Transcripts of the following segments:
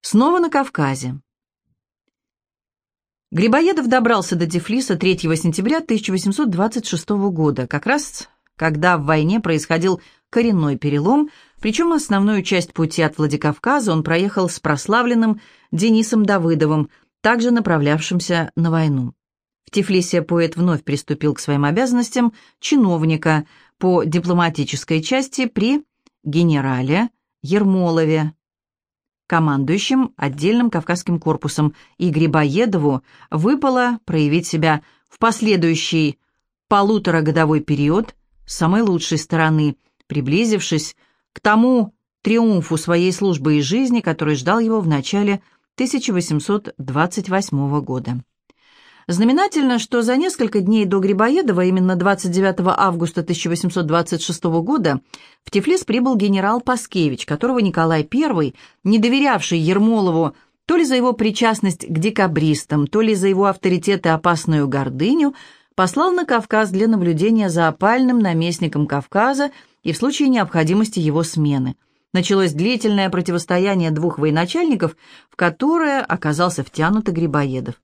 Снова на Кавказе. Грибоедов добрался до Тифлиса 3 сентября 1826 года, как раз когда в войне происходил коренной перелом, причем основную часть пути от Владикавказа он проехал с прославленным Денисом Давыдовым, также направлявшимся на войну. В Тифлисе поэт вновь приступил к своим обязанностям чиновника по дипломатической части при генерале Ермолове, командующим отдельным Кавказским корпусом, и Грибоедову выпало проявить себя в последующий полуторагодовой период с самой лучшей стороны, приблизившись к тому триумфу своей службы и жизни, который ждал его в начале 1828 года. Знаменательно, что за несколько дней до Грибоедова, именно 29 августа 1826 года, в Тифлис прибыл генерал Паскевич, которого Николай I, не доверявший Ермолову то ли за его причастность к декабристам, то ли за его авторитет и опасную гордыню, послал на Кавказ для наблюдения за опальным наместником Кавказа и в случае необходимости его смены. Началось длительное противостояние двух военачальников, в которое оказался втянут и Грибоедов.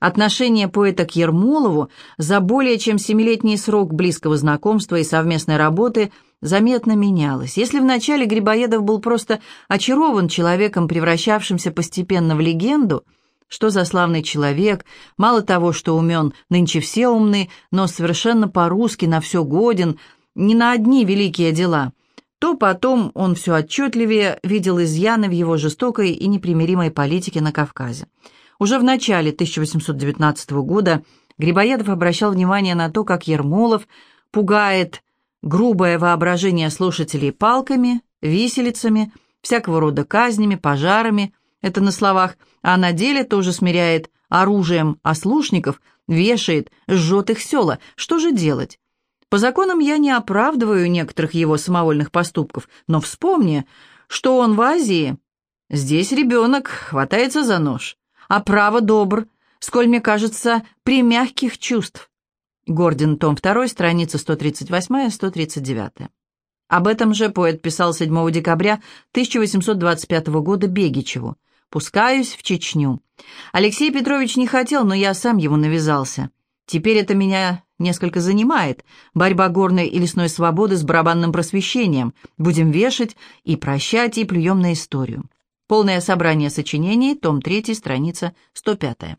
Отношение поэта к Ермолову за более чем семилетний срок близкого знакомства и совместной работы заметно менялось. Если вначале Грибоедов был просто очарован человеком, превращавшимся постепенно в легенду, что за славный человек, мало того, что умен, нынче все умны, но совершенно по-русски на все годен, не на одни великие дела, то потом он все отчетливее видел изъяны в его жестокой и непримиримой политике на Кавказе. Уже в начале 1819 года Грибоедов обращал внимание на то, как Ермолов пугает грубое воображение слушателей палками, виселицами, всякого рода казнями, пожарами, это на словах, а на деле тоже смиряет оружием ослушников, вешает, жжет их села. Что же делать? По законам я не оправдываю некоторых его самовольных поступков, но вспомни, что он в Азии. Здесь ребенок хватается за нож а право добр, сколь мне кажется, при мягких чувств. Гордин, том 2, страница 138-139. Об этом же поэт писал 7 декабря 1825 года Бегичеву. «Пускаюсь в Чечню. Алексей Петрович не хотел, но я сам его навязался. Теперь это меня несколько занимает. Борьба горной и лесной свободы с барабанным просвещением. Будем вешать и прощать, и плюем на историю. Полное собрание сочинений, том 3, страница 105.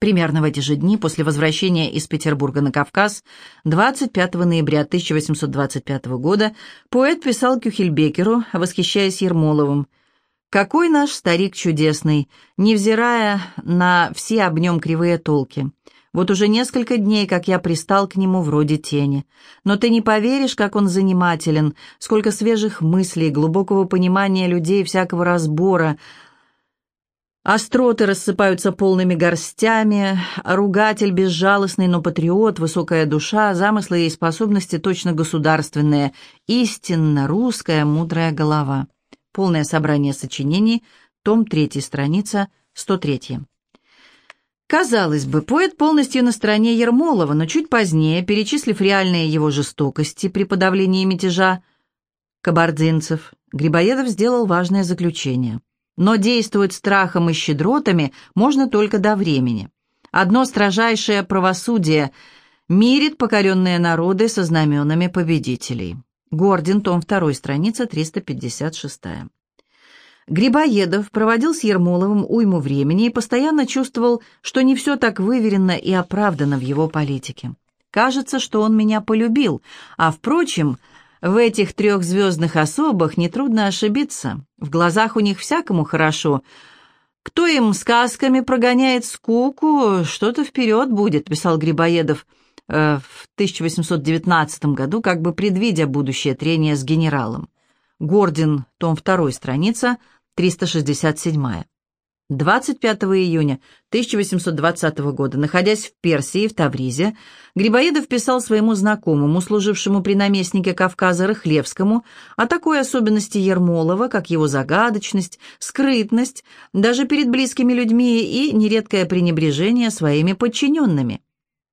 Примерно в эти же дни, после возвращения из Петербурга на Кавказ, 25 ноября 1825 года, поэт писал Кюхельбекеру, восхищаясь Ермоловым. «Какой наш старик чудесный, невзирая на все об нем кривые толки. Вот уже несколько дней, как я пристал к нему вроде тени. Но ты не поверишь, как он занимателен, сколько свежих мыслей, глубокого понимания людей, всякого разбора. Остроты рассыпаются полными горстями, ругатель безжалостный, но патриот, высокая душа, замыслы и способности точно государственные, истинно русская мудрая голова. Полное собрание сочинений, том 3, страница 103. Казалось бы, поэт полностью на стороне Ермолова, но чуть позднее, перечислив реальные его жестокости при подавлении мятежа кабардинцев, Грибоедов сделал важное заключение. Но действовать страхом и щедротами можно только до времени. Одно строжайшее правосудие мирит покоренные народы со знаменами победителей. Гордин, том 2, страница 356. Грибоедов проводил с Ермоловым уйму времени и постоянно чувствовал, что не все так выверено и оправдано в его политике. Кажется, что он меня полюбил, а, впрочем, в этих трех звездных особах нетрудно ошибиться. В глазах у них всякому хорошо. Кто им сказками прогоняет скуку, что-то вперед будет, писал Грибоедов э, в 1819 году, как бы предвидя будущее трение с генералом. Гордин, том 2, страница 367. 25 июня 1820 года, находясь в Персии, в Тавризе, Грибоедов писал своему знакомому, служившему при наместнике Кавказа Рыхлевскому, о такой особенности Ермолова, как его загадочность, скрытность, даже перед близкими людьми и нередкое пренебрежение своими подчиненными.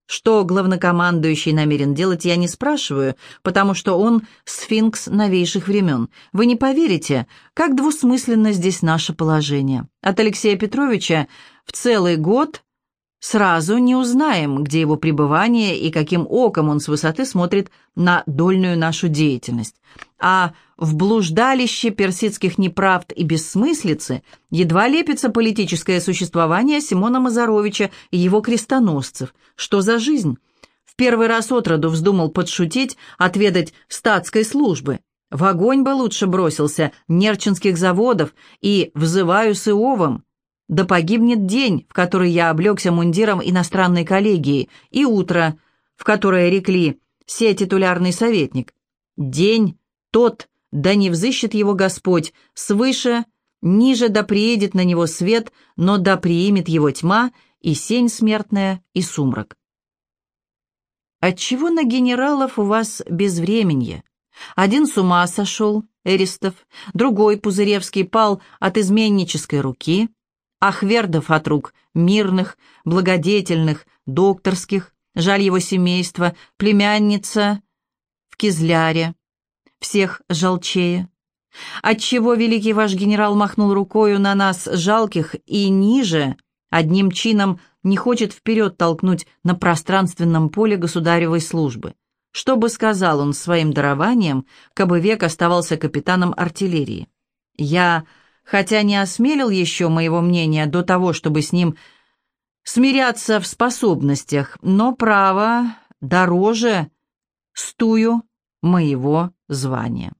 Что главнокомандующий намерен делать, я не спрашиваю, потому что он сфинкс новейших времен. Вы не поверите, как двусмысленно здесь наше положение. От Алексея Петровича в целый год сразу не узнаем, где его пребывание и каким оком он с высоты смотрит на дольную нашу деятельность. А в блуждалище персидских неправд и бессмыслицы едва лепится политическое существование Симона Мазаровича и его крестоносцев. Что за жизнь? В первый раз отроду вздумал подшутить, отведать статской службы. В огонь бы лучше бросился Нерчинских заводов и взываю с Иовом. Да погибнет день, в который я облегся мундиром иностранной коллегии, и утро, в которое рекли «се титулярный советник». День тот, да не взыщет его Господь, свыше, ниже да приедет на него свет, но да приимет его тьма, и сень смертная, и сумрак. Отчего на генералов у вас безвременье? Один с ума сошел, Эристов, другой, Пузыревский, пал от изменнической руки, Ахвердов от рук мирных, благодетельных, докторских, жаль его семейства, племянница в Кизляре, всех жалчее. Отчего великий ваш генерал махнул рукою на нас жалких и ниже, одним чином не хочет вперед толкнуть на пространственном поле государевой службы? Что бы сказал он своим дарованием, кабы век оставался капитаном артиллерии? Я хотя не осмелил еще моего мнения до того, чтобы с ним смиряться в способностях, но право дороже стую моего звания.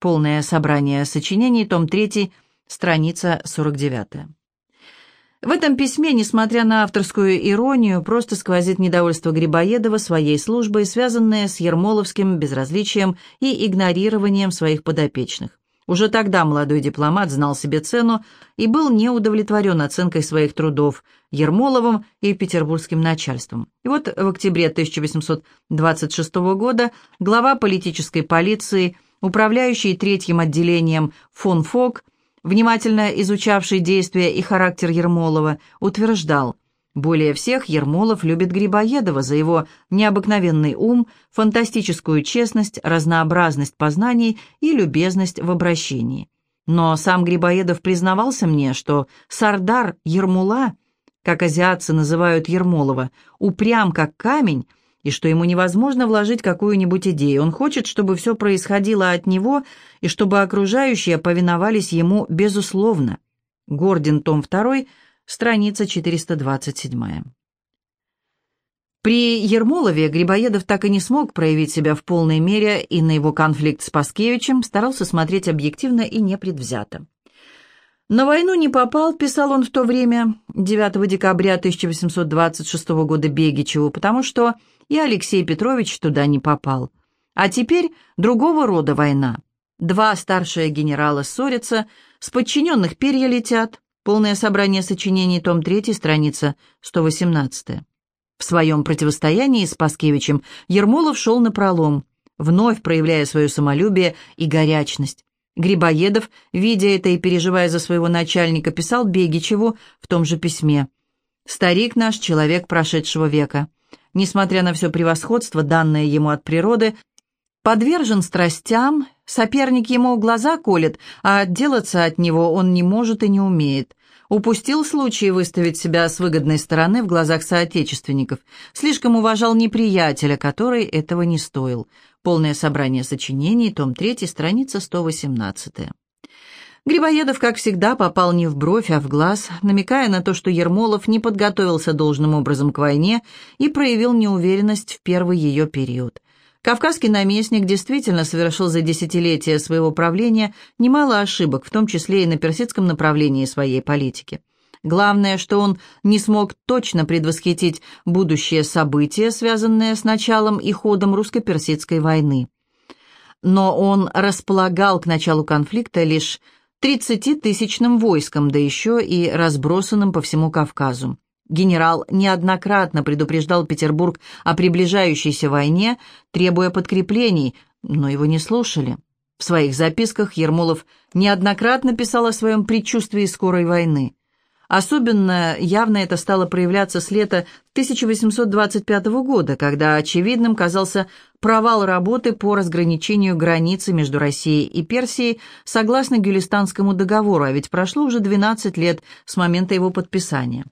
Полное собрание сочинений, том 3, страница 49. В этом письме, несмотря на авторскую иронию, просто сквозит недовольство Грибоедова своей службой, связанное с ермоловским безразличием и игнорированием своих подопечных. Уже тогда молодой дипломат знал себе цену и был не удовлетворен оценкой своих трудов Ермоловым и петербургским начальством. И вот в октябре 1826 года глава политической полиции, управляющий третьим отделением фон Фок, внимательно изучавший действия и характер Ермолова, утверждал – более всех Ермолов любит Грибоедова за его необыкновенный ум, фантастическую честность, разнообразность познаний и любезность в обращении. Но сам Грибоедов признавался мне, что Сардар Ермула, как азиатцы называют Ермолова, упрям как камень, и что ему невозможно вложить какую-нибудь идею. Он хочет, чтобы все происходило от него, и чтобы окружающие повиновались ему безусловно. Гордин, том 2, страница 427. При Ермолове Грибоедов так и не смог проявить себя в полной мере и на его конфликт с Паскевичем старался смотреть объективно и непредвзято. «На войну не попал», — писал он в то время, 9 декабря 1826 года Бегичеву, потому что и Алексей Петрович туда не попал. А теперь другого рода война. Два старшие генерала ссорятся, с подчиненных перья летят, Полное собрание сочинений, том 3, страница 118. В своем противостоянии с Паскевичем Ермолов шел на пролом, вновь проявляя свое самолюбие и горячность. Грибоедов, видя это и переживая за своего начальника, писал Бегичеву в том же письме. «Старик наш, человек прошедшего века. Несмотря на все превосходство, данное ему от природы, подвержен страстям, соперник ему глаза колет, а отделаться от него он не может и не умеет. Упустил случай выставить себя с выгодной стороны в глазах соотечественников. Слишком уважал неприятеля, который этого не стоил. Полное собрание сочинений, том 3, страница 118. Грибоедов, как всегда, попал не в бровь, а в глаз, намекая на то, что Ермолов не подготовился должным образом к войне и проявил неуверенность в первый ее период. Кавказский наместник действительно совершил за десятилетия своего правления немало ошибок, в том числе и на персидском направлении своей политики. Главное, что он не смог точно предвосхитить будущее события, связанное с началом и ходом русско-персидской войны. Но он располагал к началу конфликта лишь 30-тысячным войском, да еще и разбросанным по всему Кавказу. Генерал неоднократно предупреждал Петербург о приближающейся войне, требуя подкреплений, но его не слушали. В своих записках Ермолов неоднократно писал о своем предчувствии скорой войны. Особенно явно это стало проявляться с лета 1825 года, когда очевидным казался провал работы по разграничению границы между Россией и Персией согласно Гюлистанскому договору, а ведь прошло уже 12 лет с момента его подписания.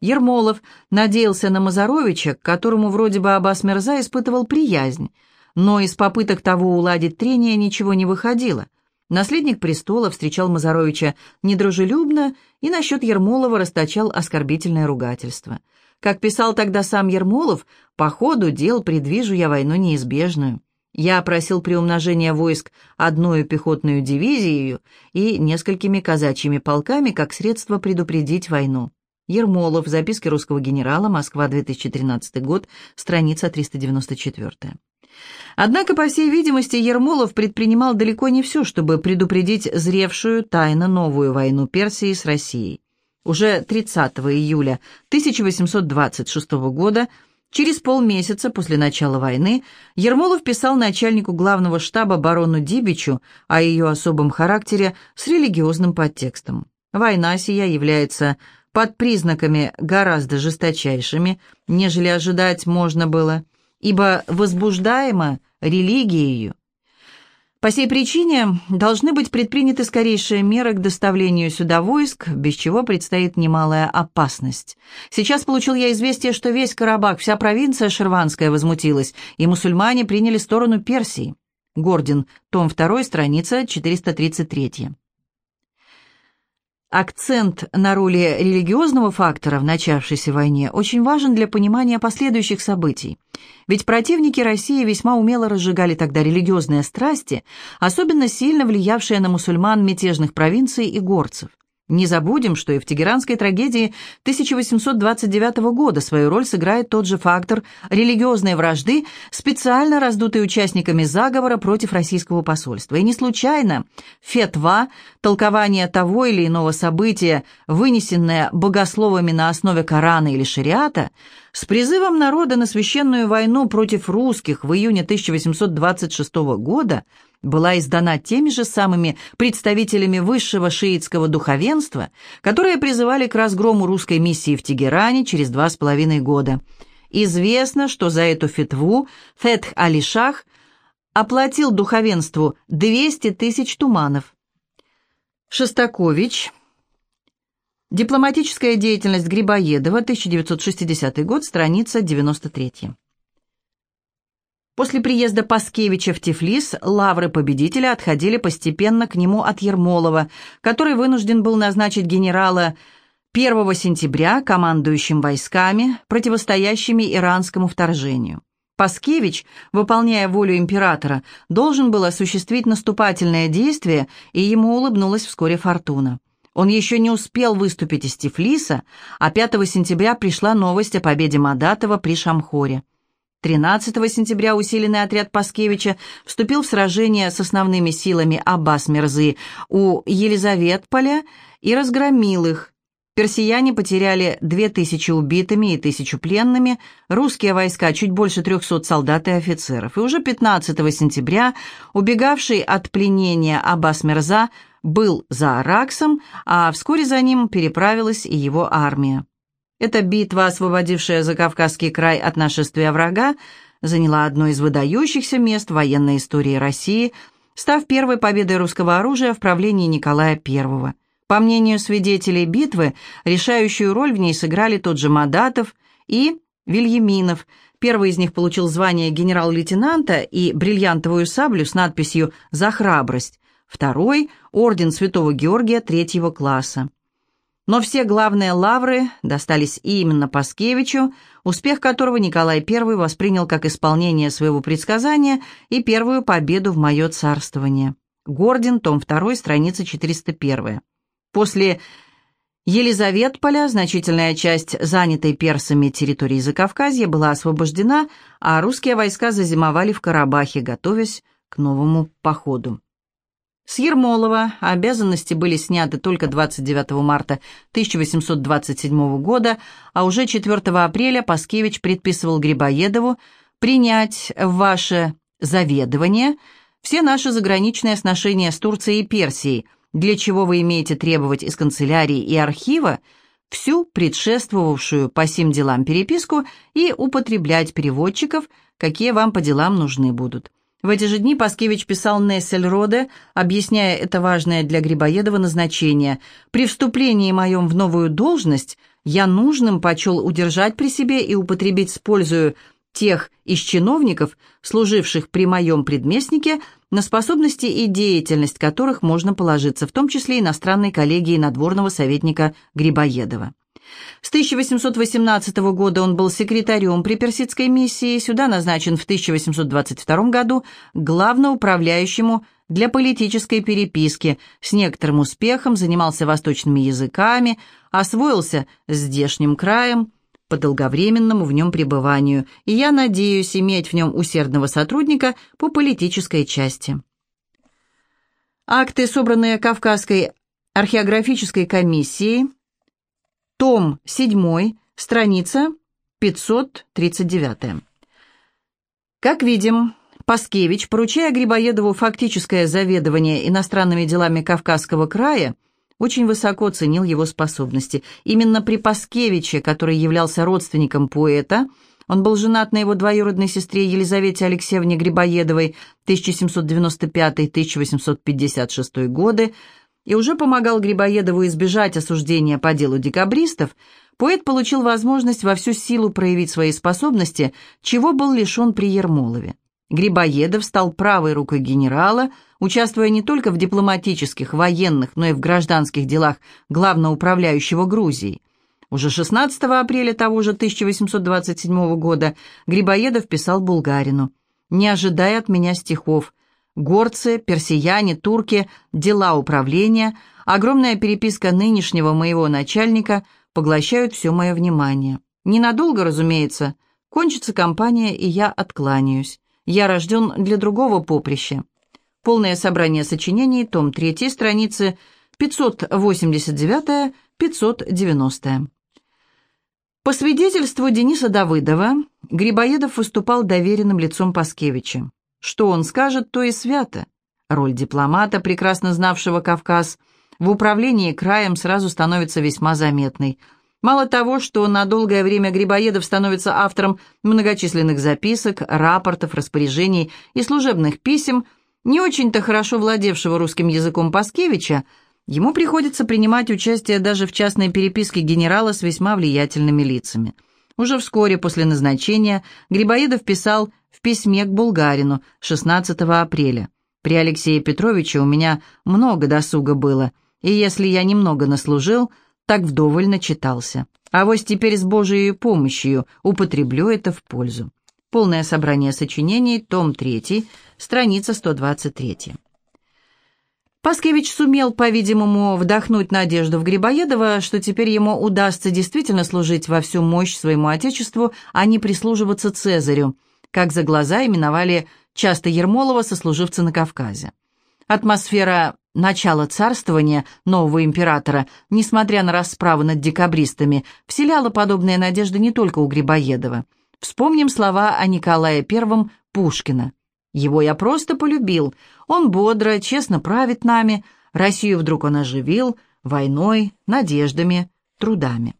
Ермолов надеялся на Мазаровича, к которому вроде бы Аббас Мирза испытывал приязнь, но из попыток того уладить трение ничего не выходило. Наследник престола встречал Мазаровича недружелюбно и насчет Ермолова расточал оскорбительное ругательство. Как писал тогда сам Ермолов, по ходу дел предвижу я войну неизбежную. Я просил приумножения войск одной пехотной дивизией и несколькими казачьими полками как средство предупредить войну. Ермолов, записки русского генерала, Москва, 2013 год, страница 394. Однако, по всей видимости, Ермолов предпринимал далеко не все, чтобы предупредить зревшую тайно новую войну Персии с Россией. Уже 30 июля 1826 года, через полмесяца после начала войны, Ермолов писал начальнику главного штаба барону Дибичу о ее особом характере с религиозным подтекстом. Война сия является под признаками гораздо жесточайшими, нежели ожидать можно было – ибо возбуждаема религией. По сей причине должны быть предприняты скорейшие меры к доставлению сюда войск, без чего предстоит немалая опасность. Сейчас получил я известие, что весь Карабах, вся провинция Шерванская возмутилась, и мусульмане приняли сторону Персии. Гордин, том 2, страница 433. Акцент на роли религиозного фактора в начавшейся войне очень важен для понимания последующих событий. Ведь противники России весьма умело разжигали тогда религиозные страсти, особенно сильно влиявшие на мусульман мятежных провинций и горцев. Не забудем, что и в тегеранской трагедии 1829 года свою роль сыграет тот же фактор религиозной вражды, специально раздутый участниками заговора против российского посольства. И не случайно фетва, толкование того или иного события, вынесенное богословами на основе Корана или шариата, с призывом народа на священную войну против русских в июне 1826 года – была издана теми же самыми представителями высшего шиитского духовенства, которые призывали к разгрому русской миссии в Тегеране через два с половиной года. Известно, что за эту фетву Фетх Али-Шах оплатил духовенству 200 тысяч туманов. Шостакович. Дипломатическая деятельность Грибоедова, 1960 год, страница 93. После приезда Паскевича в Тифлис лавры победителя отходили постепенно к нему от Ермолова, который вынужден был назначить генерала 1 сентября командующим войсками, противостоящими иранскому вторжению. Паскевич, выполняя волю императора, должен был осуществить наступательное действие, и ему улыбнулась вскоре фортуна. Он еще не успел выступить из Тифлиса, а 5 сентября пришла новость о победе Мадатова при Шамхоре. 13 сентября усиленный отряд Паскевича вступил в сражение с основными силами Аббас Мирзы у Елизаветполя и разгромил их. Персияне потеряли 2000 убитыми и 1000 пленными, русские войска чуть больше 300 солдат и офицеров. И уже 15 сентября убегавший от пленения Аббас Мирза был за Араксом, а вскоре за ним переправилась и его армия. Эта битва, освободившая Закавказский край от нашествия врага, заняла одно из выдающихся мест военной истории России, став первой победой русского оружия в правлении Николая I. По мнению свидетелей битвы, решающую роль в ней сыграли тот же Мадатов и Вильяминов. Первый из них получил звание генерал-лейтенанта и бриллиантовую саблю с надписью «За храбрость», второй – орден Святого Георгия третьего класса. Но все главные лавры достались именно Паскевичу, успех которого Николай I воспринял как исполнение своего предсказания и первую победу в мое царствование. Гордин, том 2, страница 401. После Елизаветполя значительная часть занятой персами территории Закавказья была освобождена, а русские войска зазимовали в Карабахе, готовясь к новому походу. С Ермолова обязанности были сняты только 29 марта 1827 года, а уже 4 апреля Паскевич предписывал Грибоедову принять в ваше заведование все наши заграничные сношения с Турцией и Персией, для чего вы имеете требовать из канцелярии и архива всю предшествовавшую по сим делам переписку и употреблять переводчиков, какие вам по делам нужны будут. В эти же дни Паскевич писал Нессельроде, объясняя это важное для Грибоедова назначение. «При вступлении моем в новую должность я нужным почел удержать при себе и употребить с пользою тех из чиновников, служивших при моем предместнике, на способности и деятельность которых можно положиться, в том числе иностранной коллегии надворного советника Грибоедова. С 1818 года он был секретарем при персидской миссии, сюда назначен в 1822 году главноуправляющему для политической переписки, с некоторым успехом занимался восточными языками, освоился с здешним краем по долговременному в нем пребыванию, и я надеюсь иметь в нем усердного сотрудника по политической части. Акты, собранные Кавказской археографической комиссией, том 7, страница 539. Как видим, Паскевич, поручая Грибоедову фактическое заведование иностранными делами Кавказского края, очень высоко ценил его способности. Именно при Паскевиче, который являлся родственником поэта, он был женат на его двоюродной сестре Елизавете Алексеевне Грибоедовой 1795-1856 годы, и уже помогал Грибоедову избежать осуждения по делу декабристов, поэт получил возможность во всю силу проявить свои способности, чего был лишен при Ермолове. Грибоедов стал правой рукой генерала, участвуя не только в дипломатических, военных, но и в гражданских делах главноуправляющего Грузии. Уже 16 апреля того же 1827 года Грибоедов писал Булгарину «Не ожидай от меня стихов, Горцы, персияне, турки, дела управления, огромная переписка нынешнего моего начальника поглощают все мое внимание. Ненадолго, разумеется, кончится кампания, и я откланяюсь. Я рожден для другого поприща. Полное собрание сочинений, том 3, страницы 589-590. По свидетельству Дениса Давыдова, Грибоедов выступал доверенным лицом Паскевича. Что он скажет, то и свято. Роль дипломата, прекрасно знавшего Кавказ, в управлении краем сразу становится весьма заметной. Мало того, что на долгое время Грибоедов становится автором многочисленных записок, рапортов, распоряжений и служебных писем, не очень-то хорошо владевшего русским языком Паскевича, ему приходится принимать участие даже в частной переписке генерала с весьма влиятельными лицами. Уже вскоре после назначения Грибоедов писал в письме к Булгарину 16 апреля. «При Алексее Петровиче у меня много досуга было, и если я немного наслужил, так вдоволь начитался. А вот теперь с Божией помощью употреблю это в пользу». Полное собрание сочинений, том 3, страница 123. Паскевич сумел, по-видимому, вдохнуть надежду в Грибоедова, что теперь ему удастся действительно служить во всю мощь своему отечеству, а не прислуживаться Цезарю, как за глаза именовали часто Ермолова сослуживцы на Кавказе. Атмосфера начала царствования нового императора, несмотря на расправы над декабристами, вселяла подобные надежды не только у Грибоедова. Вспомним слова о Николае I Пушкина. «Его я просто полюбил. Он бодро, честно правит нами. Россию вдруг он оживил войной, надеждами, трудами».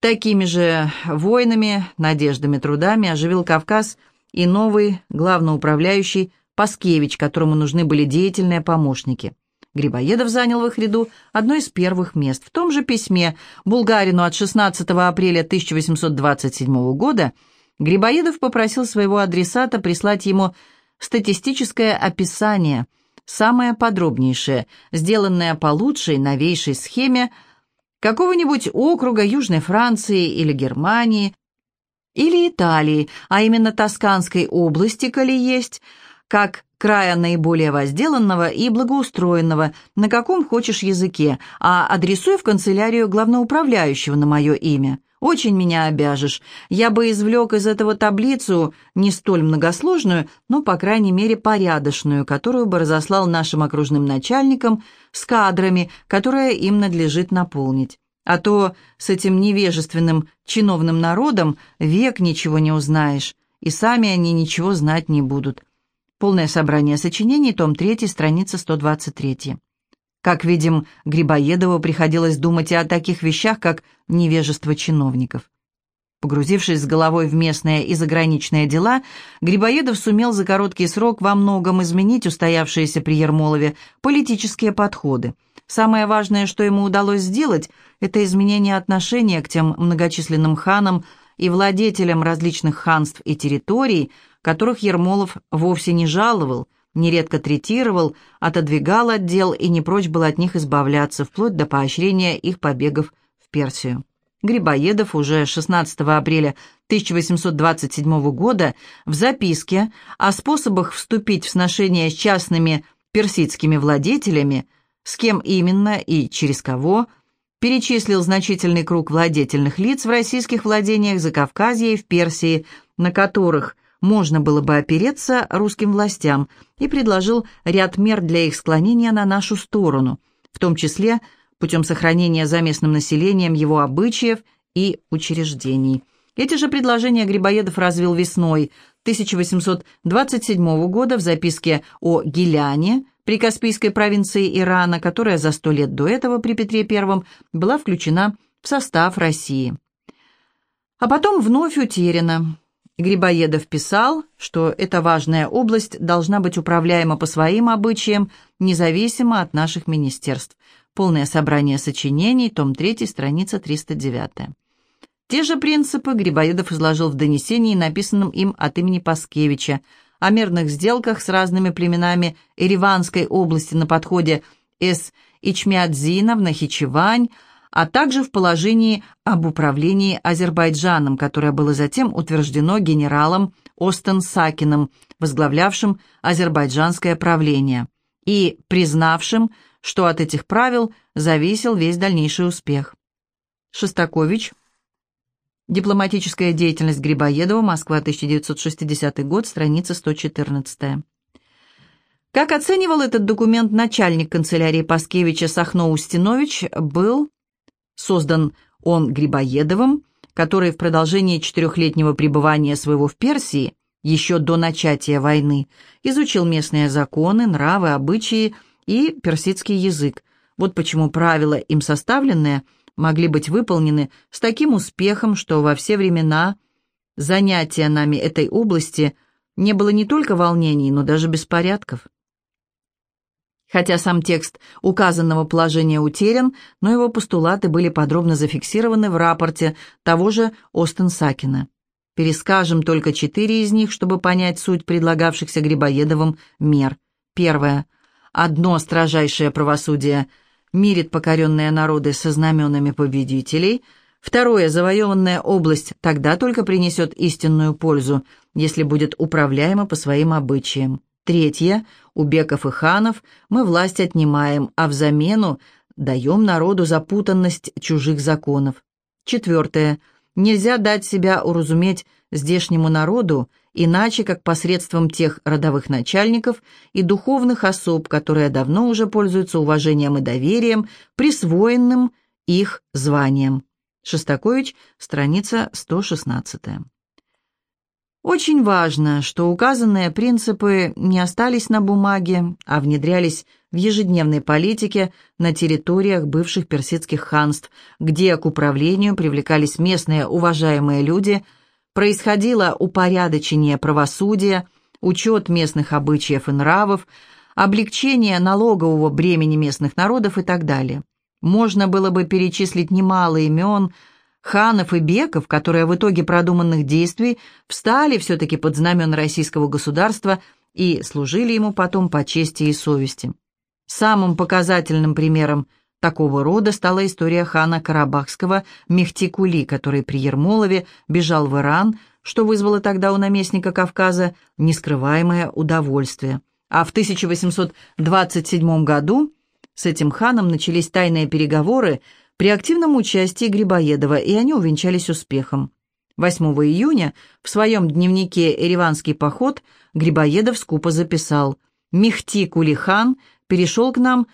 Такими же войнами, надеждами, трудами оживил Кавказ и новый главноуправляющий Паскевич, которому нужны были деятельные помощники. Грибоедов занял в их ряду одно из первых мест. В том же письме Булгарину от 16 апреля 1827 года Грибоедов попросил своего адресата прислать ему статистическое описание, самое подробнейшее, сделанное по лучшей, новейшей схеме какого-нибудь округа Южной Франции или Германии, или Италии, а именно Тосканской области, коли есть, как края наиболее возделанного и благоустроенного, на каком хочешь языке, а адресуй в канцелярию главноуправляющего на мое имя. Очень меня обяжешь. Я бы извлек из этого таблицу, не столь многосложную, но, по крайней мере, порядочную, которую бы разослал нашим окружным начальникам с кадрами, которые им надлежит наполнить. А то с этим невежественным чиновным народом век ничего не узнаешь, и сами они ничего знать не будут. Полное собрание сочинений, том 3, страница 123. Как видим, Грибоедову приходилось думать и о таких вещах, как невежество чиновников. Погрузившись с головой в местные и заграничные дела, Грибоедов сумел за короткий срок во многом изменить устоявшиеся при Ермолове политические подходы. Самое важное, что ему удалось сделать, это изменение отношения к тем многочисленным ханам и владетелям различных ханств и территорий, которых Ермолов вовсе не жаловал, нередко третировал, отодвигал от дел и не прочь был от них избавляться, вплоть до поощрения их побегов в Персию. Грибоедов уже 16 апреля 1827 года в записке о способах вступить в сношения с частными персидскими владетелями, с кем именно и через кого, перечислил значительный круг владетельных лиц в российских владениях Закавказья и в Персии, на которых можно было бы опереться русским властям, и предложил ряд мер для их склонения на нашу сторону, в том числе – путем сохранения за местным населением его обычаев и учреждений. Эти же предложения Грибоедов развил весной 1827 года в записке о Гиляне, при Каспийской провинции Ирана, которая за сто лет до этого при Петре I была включена в состав России. А потом вновь утеряна. Грибоедов писал, что эта важная область должна быть управляема по своим обычаям, независимо от наших министерств. Полное собрание сочинений, том 3, страница 309. Те же принципы Грибоедов изложил в донесении, написанном им от имени Паскевича, о мирных сделках с разными племенами Ереванской области на подходе С. Ичмиадзина в Нахичевань, а также в положении об управлении Азербайджаном, которое было затем утверждено генералом Остен Сакиным, возглавлявшим азербайджанское правление, и признавшим, что от этих правил зависел весь дальнейший успех. Шостакович. Дипломатическая деятельность Грибоедова. Москва, 1960 год, страница 114. Как оценивал этот документ начальник канцелярии Паскевича Сахно Устинович, был создан он Грибоедовым, который в продолжении четырехлетнего пребывания своего в Персии, еще до начатия войны, изучил местные законы, нравы, обычаи и персидский язык. Вот почему правила, им составленные, могли быть выполнены с таким успехом, что во все времена занятия нами этой области не было не только волнений, но даже беспорядков. Хотя сам текст указанного положения утерян, но его постулаты были подробно зафиксированы в рапорте того же Остенсакина. Перескажем только четыре из них, чтобы понять суть предлагавшихся Грибоедовым мер. Первое – Одно строжайшее правосудие мирит покоренные народы со знаменами победителей, второе, завоеванная область тогда только принесет истинную пользу, если будет управляема по своим обычаям. Третье, у беков и ханов мы власть отнимаем, а взамену даем народу запутанность чужих законов. Четвертое, нельзя дать себя уразуметь здешнему народу иначе как посредством тех родовых начальников и духовных особ, которые давно уже пользуются уважением и доверием, присвоенным их званием. Шостакович, страница 116. Очень важно, что указанные принципы не остались на бумаге, а внедрялись в ежедневной политике на территориях бывших персидских ханств, где к управлению привлекались местные уважаемые люди – происходило упорядочение правосудия, учет местных обычаев и нравов, облегчение налогового бремени местных народов и так далее. Можно было бы перечислить немало имен ханов и беков, которые в итоге продуманных действий встали все-таки под знамен российского государства и служили ему потом по чести и совести. Самым показательным примером Такого рода стала история хана Карабахского Мехтикули, который при Ермолове бежал в Иран, что вызвало тогда у наместника Кавказа нескрываемое удовольствие. А в 1827 году с этим ханом начались тайные переговоры при активном участии Грибоедова, и они увенчались успехом. 8 июня в своем дневнике «Ереванский поход» Грибоедов скупо записал «Мехти Кулихан перешел к нам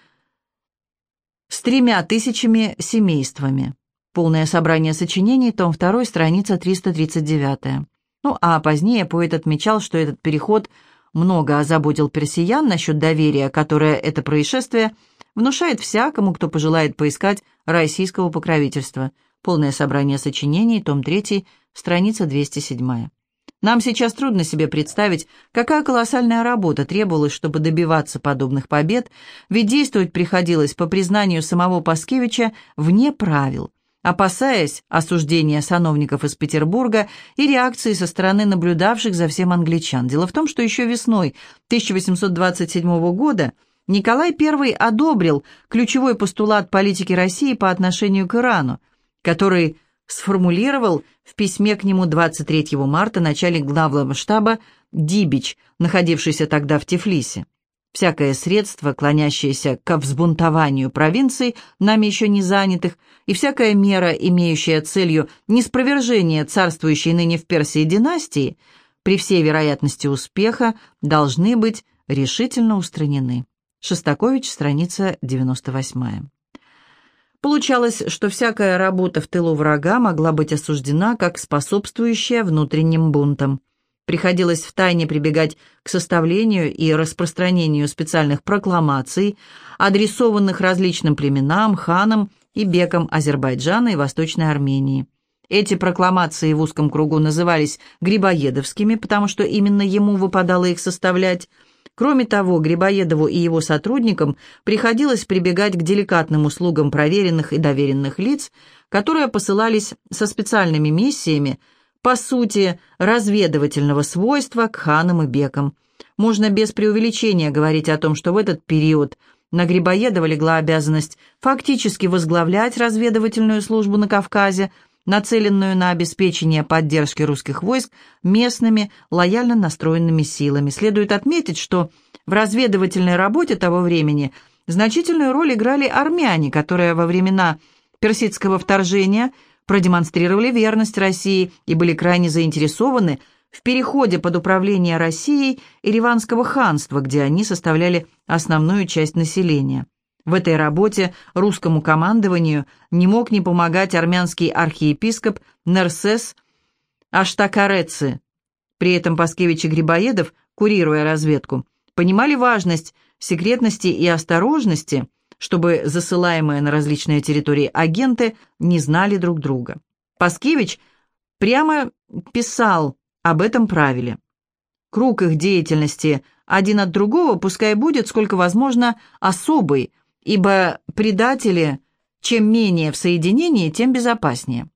с тремя тысячами семействами. Полное собрание сочинений, том 2, страница 339. Ну, а позднее поэт отмечал, что этот переход много озаботил персиян насчет доверия, которое это происшествие внушает всякому, кто пожелает поискать российского покровительства. Полное собрание сочинений, том 3, страница 207. Нам сейчас трудно себе представить, какая колоссальная работа требовалась, чтобы добиваться подобных побед, ведь действовать приходилось, по признанию самого Паскевича, вне правил, опасаясь осуждения сановников из Петербурга и реакции со стороны наблюдавших за всем англичан. Дело в том, что еще весной 1827 года Николай I одобрил ключевой постулат политики России по отношению к Ирану, который сформулировал в письме к нему 23 марта начальник главного штаба Дибич, находившийся тогда в Тифлисе. Всякое средство, клонящееся к взбунтованию провинций, нами еще не занятых, и всякая мера, имеющая целью неспровержение царствующей ныне в Персии династии, при всей вероятности успеха, должны быть решительно устранены. Шостакович, страница 98. Получалось, что всякая работа в тылу врага могла быть осуждена как способствующая внутренним бунтам. Приходилось втайне прибегать к составлению и распространению специальных прокламаций, адресованных различным племенам, ханам и бекам Азербайджана и Восточной Армении. Эти прокламации в узком кругу назывались «грибоедовскими», потому что именно ему выпадало их составлять – Кроме того, Грибоедову и его сотрудникам приходилось прибегать к деликатным услугам проверенных и доверенных лиц, которые посылались со специальными миссиями, по сути, разведывательного свойства к ханам и бекам. Можно без преувеличения говорить о том, что в этот период на Грибоедова легла обязанность фактически возглавлять разведывательную службу на Кавказе – нацеленную на обеспечение поддержки русских войск местными лояльно настроенными силами. Следует отметить, что в разведывательной работе того времени значительную роль играли армяне, которые во времена персидского вторжения продемонстрировали верность России и были крайне заинтересованы в переходе под управление Россией и Риванского ханства, где они составляли основную часть населения. В этой работе русскому командованию не мог не помогать армянский архиепископ Нерсес Аштакареци. При этом Паскевич и Грибоедов, курируя разведку, понимали важность секретности и осторожности, чтобы засылаемые на различные территории агенты не знали друг друга. Паскевич прямо писал об этом правиле. Круг их деятельности один от другого пускай будет, сколько возможно, особый – ибо предатели, чем менее в соединении, тем безопаснее.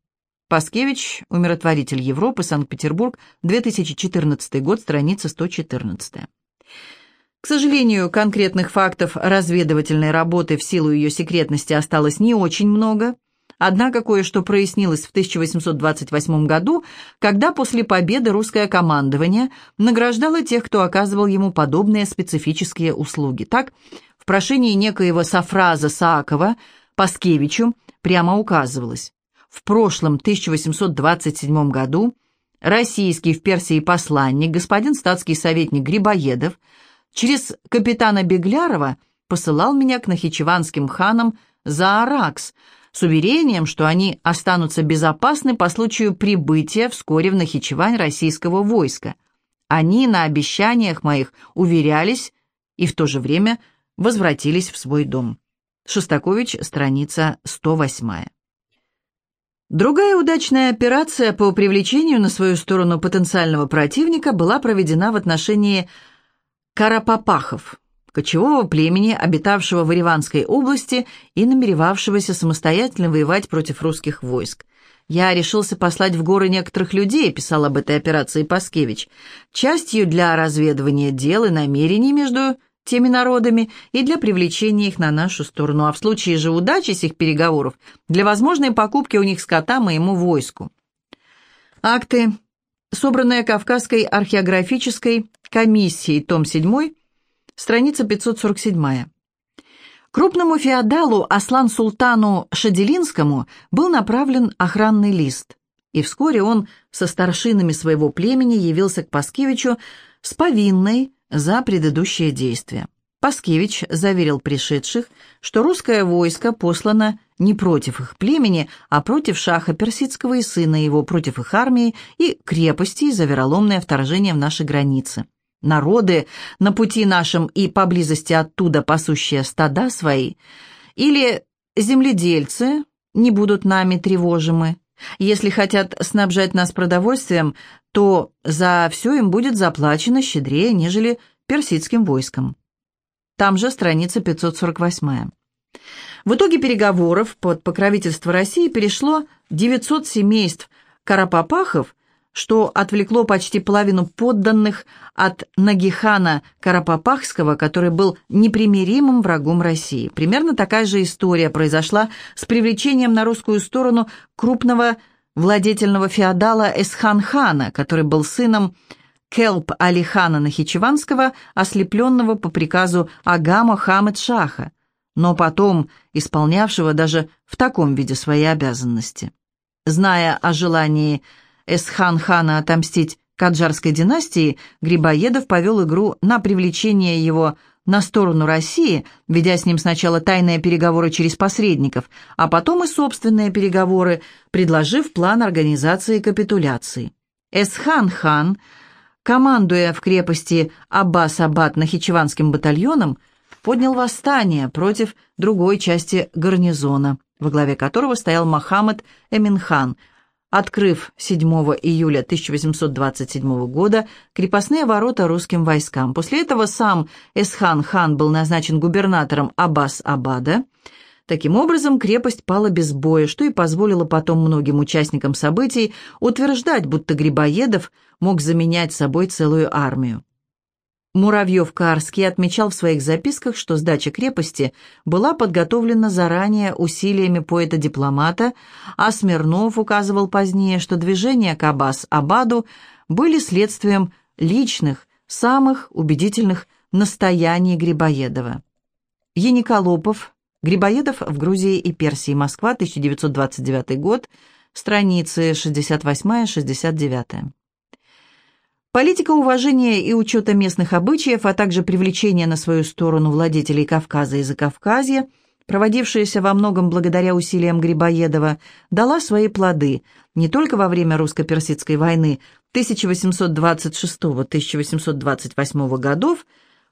Паскевич, умиротворитель Европы, Санкт-Петербург, 2014 год, страница 114. К сожалению, конкретных фактов разведывательной работы в силу ее секретности осталось не очень много, однако кое-что прояснилось в 1828 году, когда после победы русское командование награждало тех, кто оказывал ему подобные специфические услуги. Так, прошении некоего Сафраза Саакова Паскевичу прямо указывалось. В прошлом 1827 году российский в Персии посланник, господин статский советник Грибоедов, через капитана Беглярова посылал меня к нахичеванским ханам за Аракс с уверением, что они останутся безопасны по случаю прибытия вскоре в Нахичевань российского войска. Они на обещаниях моих уверялись и в то же время – возвратились в свой дом. Шостакович, страница 108. Другая удачная операция по привлечению на свою сторону потенциального противника была проведена в отношении Карапапахов, кочевого племени, обитавшего в Ириванской области и намеревавшегося самостоятельно воевать против русских войск. «Я решился послать в горы некоторых людей», — писал об этой операции Паскевич, «частью для разведывания дел и намерений между теми народами и для привлечения их на нашу сторону, а в случае же удачи сих переговоров для возможной покупки у них скота моему войску. Акты, собранные Кавказской археографической комиссией, том 7, страница 547. Крупному феодалу Аслан-Султану Шаделинскому был направлен охранный лист, и вскоре он со старшинами своего племени явился к Паскевичу с повинной, за предыдущее действие. Паскевич заверил пришедших, что русское войско послано не против их племени, а против шаха персидского и сына его, против их армии и крепости за вероломное вторжение в наши границы. народы, на пути нашем и поблизости оттуда пасущие стада свои, или земледельцы не будут нами тревожимы. Если хотят снабжать нас продовольствием, то за все им будет заплачено щедрее, нежели персидским войском. Там же страница 548. В итоге переговоров под покровительство России перешло 900 семейств карапапахов, что отвлекло почти половину подданных от Нагихана Карапапахского, который был непримиримым врагом России. Примерно такая же история произошла с привлечением на русскую сторону крупного владетельного феодала Эсхан-хана, который был сыном Келп Алихана Нахичеванского, ослепленного по приказу Ага Мохаммед-Шаха, но потом исполнявшего даже в таком виде свои обязанности. Зная о желании Эсхан-хана отомстить Каджарской династии, Грибоедов повел игру на привлечение его на сторону России, ведя с ним сначала тайные переговоры через посредников, а потом и собственные переговоры, предложив план организации капитуляции. Эсхан-хан, командуя в крепости Аббас-Абад Нахичеванским батальоном, поднял восстание против другой части гарнизона, во главе которого стоял Мохаммед Эминхан – открыв 7 июля 1827 года крепостные ворота русским войскам. После этого сам Эсхан-хан был назначен губернатором Аббас-Абада. Таким образом, крепость пала без боя, что и позволило потом многим участникам событий утверждать, будто Грибоедов мог заменять собой целую армию. Муравьев-Карский отмечал в своих записках, что сдача крепости была подготовлена заранее усилиями поэта-дипломата, а Смирнов указывал позднее, что движения к Аббас-Абаду были следствием личных, самых убедительных настояний Грибоедова. Ениколопов, Грибоедов в Грузии и Персии, Москва, 1929 год, страницы 68-69. Политика уважения и учета местных обычаев, а также привлечение на свою сторону владетелей Кавказа и Закавказья, проводившаяся во многом благодаря усилиям Грибоедова, дала свои плоды не только во время русско-персидской войны 1826-1828 годов,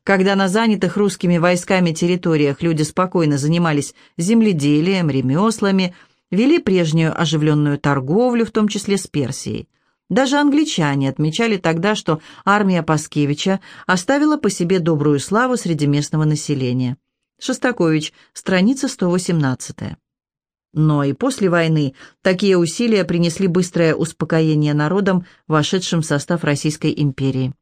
когда на занятых русскими войсками территориях люди спокойно занимались земледелием, ремеслами, вели прежнюю оживленную торговлю, в том числе с Персией. Даже англичане отмечали тогда, что армия Паскевича оставила по себе добрую славу среди местного населения. Шостакович, страница 118. Но и после войны такие усилия принесли быстрое успокоение народам, вошедшим в состав Российской империи.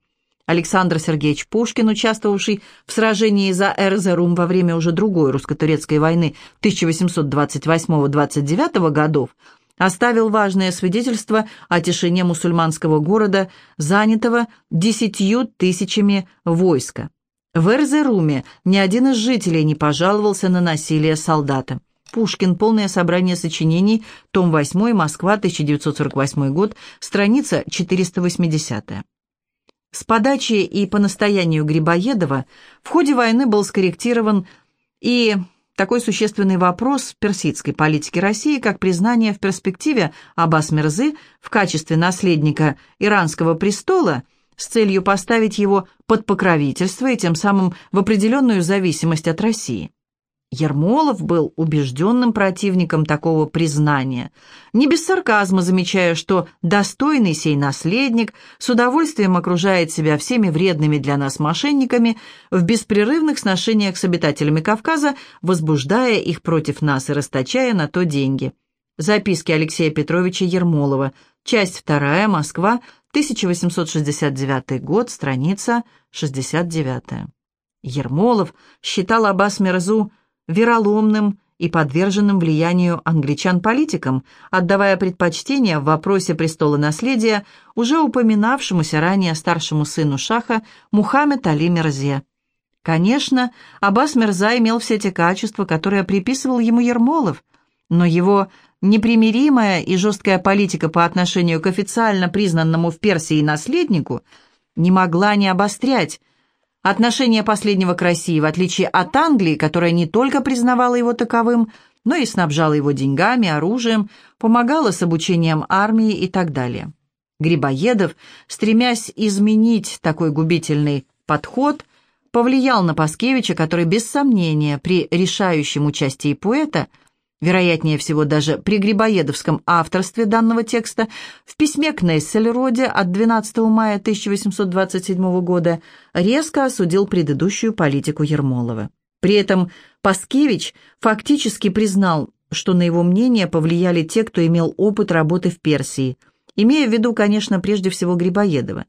Александр Сергеевич Пушкин, участвовавший в сражении за Эрзерум во время уже другой русско-турецкой войны 1828-29 годов, оставил важное свидетельство о тишине мусульманского города, занятого десятью тысячами войска. В Эрзеруме ни один из жителей не пожаловался на насилие солдата. Пушкин. Полное собрание сочинений. Том 8. Москва. 1948 год. Страница 480. С подачи и по настоянию Грибоедова в ходе войны был скорректирован и такой существенный вопрос персидской политики России, как признание в перспективе Аббас Мирзы в качестве наследника иранского престола с целью поставить его под покровительство и тем самым в определенную зависимость от России. Ермолов был убежденным противником такого признания, не без сарказма замечая, что достойный сей наследник с удовольствием окружает себя всеми вредными для нас мошенниками в беспрерывных сношениях с обитателями Кавказа, возбуждая их против нас и расточая на то деньги. Записки Алексея Петровича Ермолова, часть 2, Москва, 1869 год, страница 69. Ермолов считал Аббас Мирзу вероломным и подверженным влиянию англичан политикам, отдавая предпочтение в вопросе престола наследия уже упоминавшемуся ранее старшему сыну Шаха Мухаммед Али Мирзе. Конечно, Аббас Мирза имел все те качества, которые приписывал ему Ермолов, но его непримиримая и жесткая политика по отношению к официально признанному в Персии наследнику не могла не обострять Отношение последнего к России, в отличие от Англии, которая не только признавала его таковым, но и снабжала его деньгами, оружием, помогала с обучением армии и так далее. Грибоедов, стремясь изменить такой губительный подход, повлиял на Паскевича, который без сомнения при решающем участии поэта – вероятнее всего даже при грибоедовском авторстве данного текста, в письме к Нессельроде от 12 мая 1827 года резко осудил предыдущую политику Ермолова. При этом Паскевич фактически признал, что на его мнение повлияли те, кто имел опыт работы в Персии, имея в виду, конечно, прежде всего Грибоедова.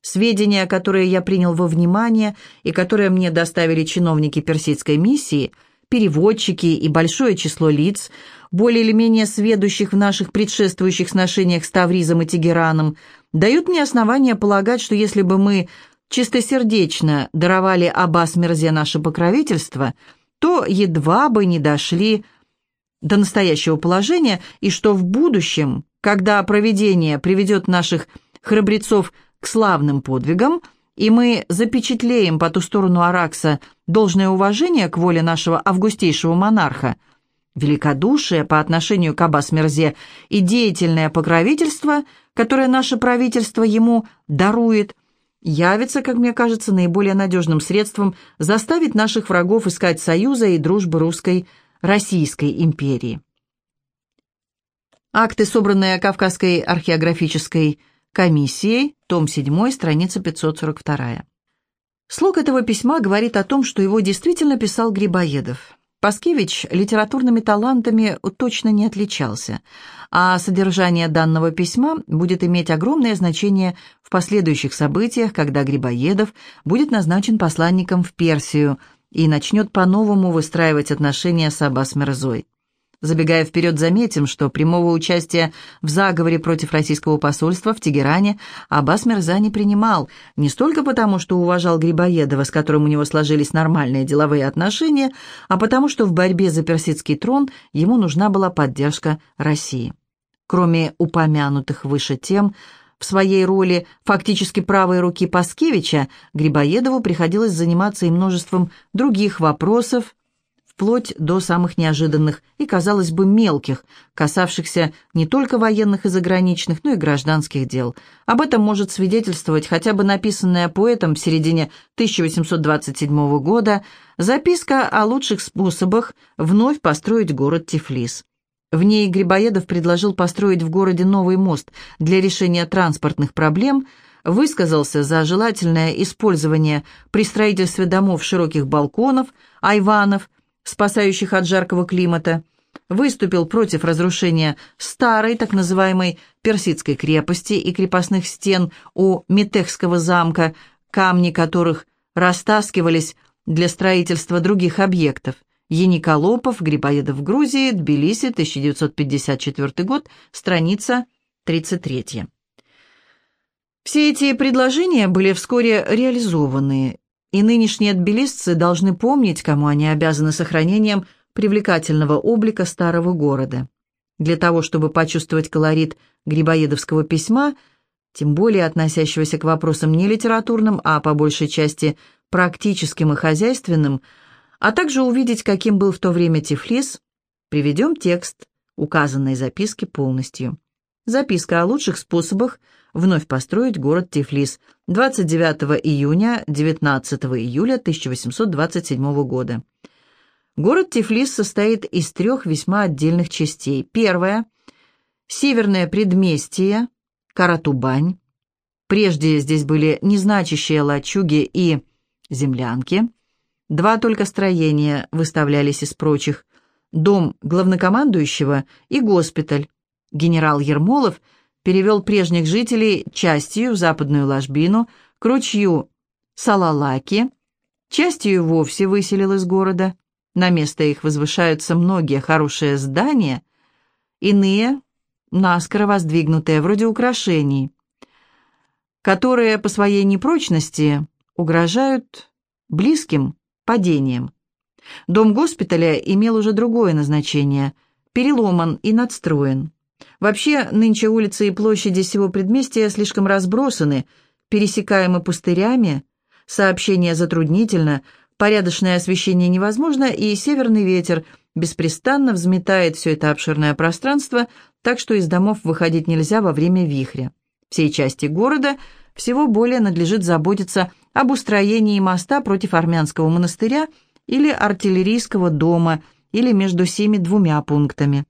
Сведения, которые я принял во внимание и которые мне доставили чиновники персидской миссии – переводчики и большое число лиц, более или менее сведущих в наших предшествующих сношениях с Тавризом и Тегераном, дают мне основания полагать, что если бы мы чистосердечно даровали Аббас Мерзе наше покровительство, то едва бы не дошли до настоящего положения, и что в будущем, когда проведение приведет наших храбрецов к славным подвигам – и мы запечатлеем по ту сторону Аракса должное уважение к воле нашего августейшего монарха, великодушие по отношению к Аббас-Мерзе и деятельное покровительство, которое наше правительство ему дарует, явится, как мне кажется, наиболее надежным средством заставить наших врагов искать союза и дружбы русской Российской империи. Акты, собранные Кавказской археографической комиссией, том 7, страница 542. Слог этого письма говорит о том, что его действительно писал Грибоедов. Паскевич литературными талантами точно не отличался, а содержание данного письма будет иметь огромное значение в последующих событиях, когда Грибоедов будет назначен посланником в Персию и начнет по-новому выстраивать отношения с Аббас Мерзой. Забегая вперед, заметим, что прямого участия в заговоре против российского посольства в Тегеране Аббас Мирза не принимал, не столько потому, что уважал Грибоедова, с которым у него сложились нормальные деловые отношения, а потому что в борьбе за персидский трон ему нужна была поддержка России. Кроме упомянутых выше тем, в своей роли фактически правой руки Паскевича Грибоедову приходилось заниматься и множеством других вопросов, вплоть до самых неожиданных и, казалось бы, мелких, касавшихся не только военных и заграничных, но и гражданских дел. Об этом может свидетельствовать хотя бы написанная поэтом в середине 1827 года записка о лучших способах вновь построить город Тифлис. В ней Грибоедов предложил построить в городе новый мост для решения транспортных проблем, высказался за желательное использование при строительстве домов широких балконов, айванов, спасающих от жаркого климата, выступил против разрушения старой, так называемой персидской крепости и крепостных стен у Метехского замка, камни которых растаскивались для строительства других объектов. Яниколопов, Грибоедов в Грузии, Тбилиси, 1954 год, страница 33. Все эти предложения были вскоре реализованы, и нынешние тбилисцы должны помнить, кому они обязаны сохранением привлекательного облика старого города. Для того, чтобы почувствовать колорит Грибоедовского письма, тем более относящегося к вопросам не литературным, а по большей части практическим и хозяйственным, а также увидеть, каким был в то время Тифлис, приведем текст указанной записки полностью. Записка о лучших способах вновь построить город Тифлис 29 июня 19 июля 1827 года. Город Тифлис состоит из трех весьма отдельных частей. Первая – северное предместье, Каратубань. Прежде здесь были незначащие лачуги и землянки. Два только строения выставлялись из прочих – дом главнокомандующего и госпиталь. Генерал Ермолов – перевел прежних жителей частью в западную ложбину, к ручью Салалаки, частью вовсе выселил из города. На место их возвышаются многие хорошие здания, иные наскоро воздвигнутые, вроде украшений, которые по своей непрочности угрожают близким падением. Дом госпиталя имел уже другое назначение, переломан и надстроен. Вообще, нынче улицы и площади всего предместья слишком разбросаны, пересекаемы пустырями, сообщение затруднительно, порядочное освещение невозможно, и северный ветер беспрестанно взметает все это обширное пространство, так что из домов выходить нельзя во время вихря. Всей части города всего более надлежит заботиться об устроении моста против армянского монастыря или артиллерийского дома, или между семи двумя пунктами.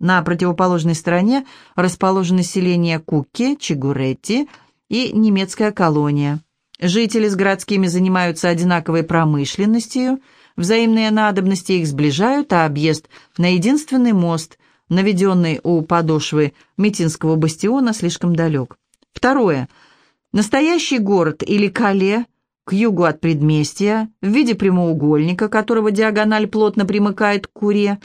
На противоположной стороне расположены селения Кукки, Чигуретти и немецкая колония. Жители с городскими занимаются одинаковой промышленностью, взаимные надобности их сближают, а объезд на единственный мост, наведенный у подошвы Митинского бастиона, слишком далек. Второе. Настоящий город или Кале к югу от предместья в виде прямоугольника, которого диагональ плотно примыкает к Куре.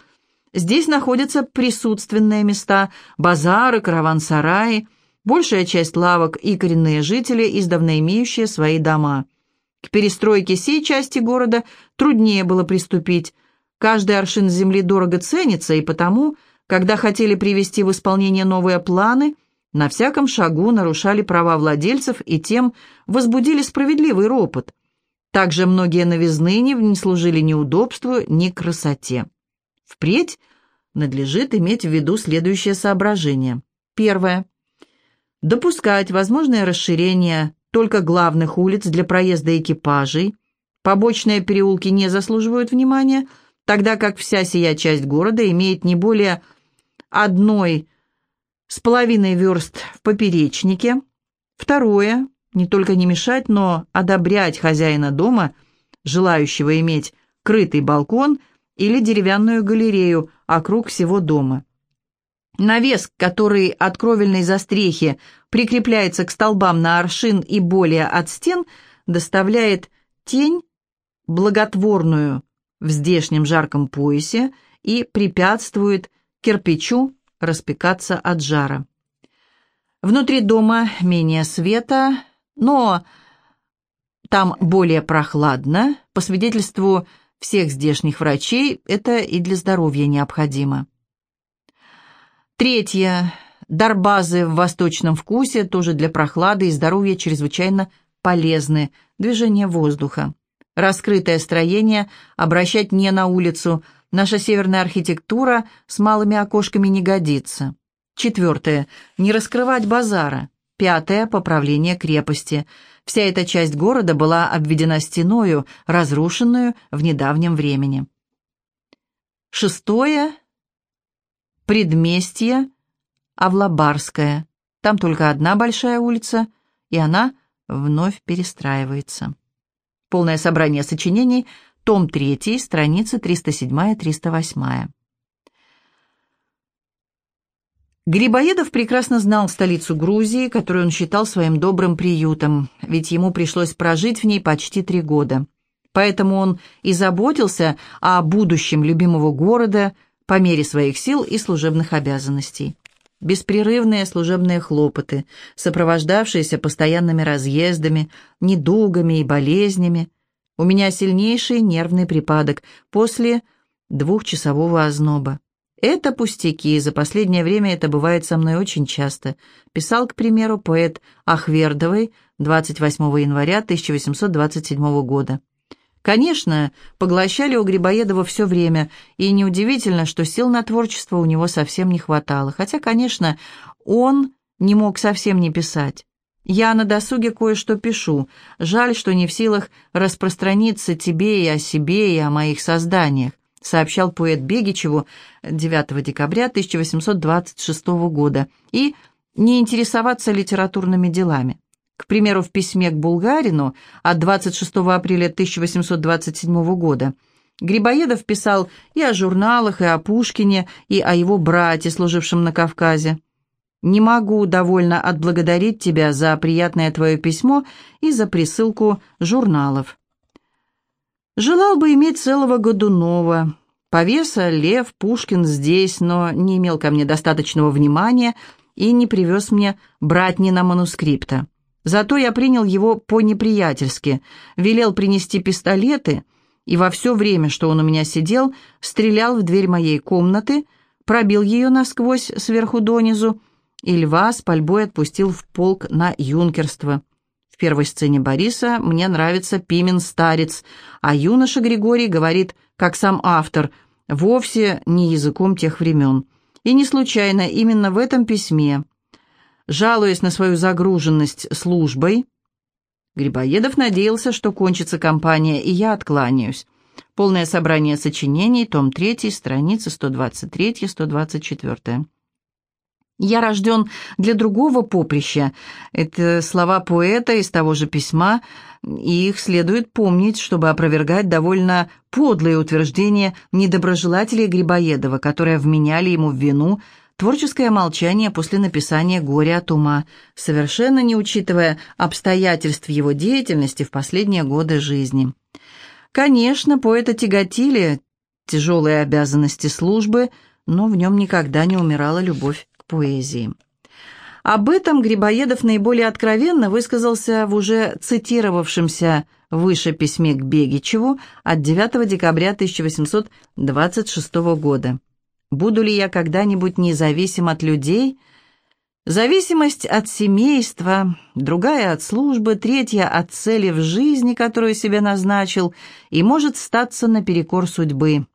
Здесь находятся присутственные места, базары, караван-сараи, большая часть лавок и коренные жители, издавна имеющие свои дома. К перестройке сей части города труднее было приступить. Каждый аршин земли дорого ценится, и потому, когда хотели привести в исполнение новые планы – на всяком шагу нарушали права владельцев и тем возбудили справедливый ропот. Также многие новизны не служили ни удобству, ни красоте. Впредь надлежит иметь в виду следующее соображение. Первое. Допускать возможное расширение только главных улиц для проезда экипажей. Побочные переулки не заслуживают внимания, тогда как вся сия часть города имеет не более одной с половиной верст в поперечнике. Второе, не только не мешать, но одобрять хозяина дома, желающего иметь крытый балкон или деревянную галерею округ всего дома. Навес, который от кровельной застрехи прикрепляется к столбам на аршин и более от стен, доставляет тень благотворную в здешнем жарком поясе и препятствует кирпичу распекаться от жара. Внутри дома менее света, но там более прохладно, по свидетельству всех здешних врачей, это и для здоровья необходимо. Третье. Дарбазы в восточном вкусе тоже для прохлады и здоровья чрезвычайно полезны. Движение воздуха. Раскрытое строение обращать не на улицу, Наша северная архитектура с малыми окошками не годится. Четвертое. Не раскрывать базара. Пятое. Поправление крепости. Вся эта часть города была обведена стеною, разрушенную в недавнем времени. Шестое. Предместье Авлабарское. Там только одна большая улица, и она вновь перестраивается. Полное собрание сочинений том 3, страницы 307-308. Грибоедов прекрасно знал столицу Грузии, которую он считал своим добрым приютом, ведь ему пришлось прожить в ней почти три года. Поэтому он и заботился о будущем любимого города по мере своих сил и служебных обязанностей. Беспрерывные служебные хлопоты, сопровождавшиеся постоянными разъездами, недугами и болезнями, у меня сильнейший нервный припадок после двухчасового озноба. Это пустяки, за последнее время это бывает со мной очень часто, писал, к примеру, поэт Ахвердовой 28 января 1827 года. Конечно, поглощали у Грибоедова все время, и неудивительно, что сил на творчество у него совсем не хватало, хотя, конечно, он не мог совсем не писать. Я на досуге кое-что пишу. Жаль, что не в силах распространиться тебе и о себе, и о моих созданиях», сообщал поэт Бегичеву 9 декабря 1826 года, и не интересоваться литературными делами. К примеру, в письме к Булгарину от 26 апреля 1827 года Грибоедов писал и о журналах, и о Пушкине, и о его брате, служившем на Кавказе. Не могу довольно отблагодарить тебя за приятное твое письмо и за присылку журналов. Желал бы иметь целого Годунова. Повеса Лев Пушкин здесь, но не имел ко мне достаточного внимания и не привез мне братнина манускрипта. Зато я принял его по-неприятельски, велел принести пистолеты, и во все время, что он у меня сидел, стрелял в дверь моей комнаты, пробил ее насквозь сверху донизу, и льва с пальбой отпустил в полк на юнкерство. В первой сцене Бориса мне нравится Пимен-старец, а юноша Григорий говорит, как сам автор, вовсе не языком тех времен. И не случайно именно в этом письме жалуясь на свою загруженность службой. Грибоедов надеялся, что кончится кампания, и я откланяюсь. Полное собрание сочинений, том 3, страницы 123-124. «Я рожден для другого поприща». Это слова поэта из того же письма, и их следует помнить, чтобы опровергать довольно подлые утверждения недоброжелателей Грибоедова, которые вменяли ему в вину творческое молчание после написания «Горе от ума», совершенно не учитывая обстоятельств его деятельности в последние годы жизни. Конечно, поэта тяготили тяжелые обязанности службы, но в нем никогда не умирала любовь поэзии. Об этом Грибоедов наиболее откровенно высказался в уже цитировавшемся выше письме к Бегичеву от 9 декабря 1826 года. «Буду ли я когда-нибудь независим от людей?» Зависимость от семейства, другая от службы, третья от цели в жизни, которую себе назначил, и может статься наперекор судьбы.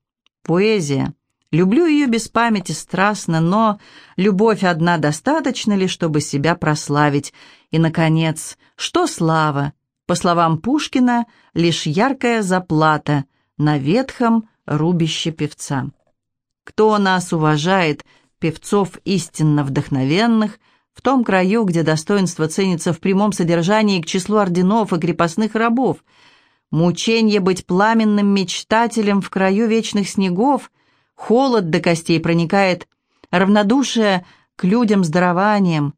Поэзия. Люблю ее без памяти страстно, но любовь одна достаточно ли, чтобы себя прославить? И, наконец, что слава? По словам Пушкина, лишь яркая заплата на ветхом рубище певца. Кто нас уважает – певцов истинно вдохновенных, в том краю, где достоинство ценится в прямом содержании к числу орденов и крепостных рабов. Мученье быть пламенным мечтателем в краю вечных снегов, холод до костей проникает, равнодушие к людям с.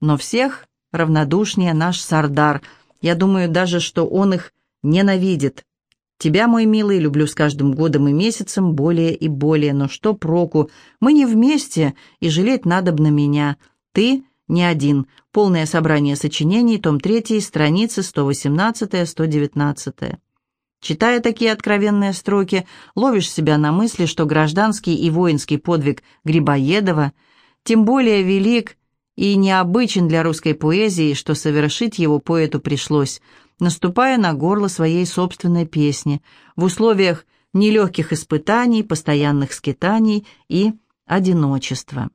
Но всех равнодушнее наш Сардар. Я думаю даже, что он их ненавидит. Тебя, мой милый, люблю с каждым годом и месяцем более и более, но что проку? Мы не вместе, и жалеть надо на меня. Ты не один. Полное собрание сочинений, том 3, страницы 118-119. Читая такие откровенные строки, ловишь себя на мысли, что гражданский и воинский подвиг Грибоедова тем более велик и необычен для русской поэзии, что совершить его поэту пришлось – наступая на горло своей собственной песни, в условиях нелегких испытаний, постоянных скитаний и одиночества.